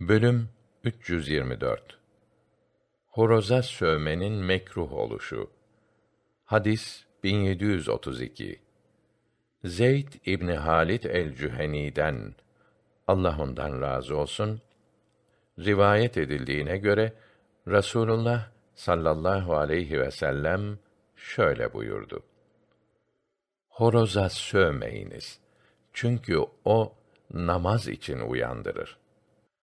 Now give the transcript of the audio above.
Bölüm 324 Horoza sövmenin mekruh oluşu. Hadis 1732. Zeyd İbni Halit el-Cüheni'den Allah ondan razı olsun rivayet edildiğine göre Rasulullah sallallahu aleyhi ve sellem şöyle buyurdu. Horoza sövmeyiniz. Çünkü o namaz için uyandırır.